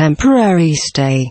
temporary stay.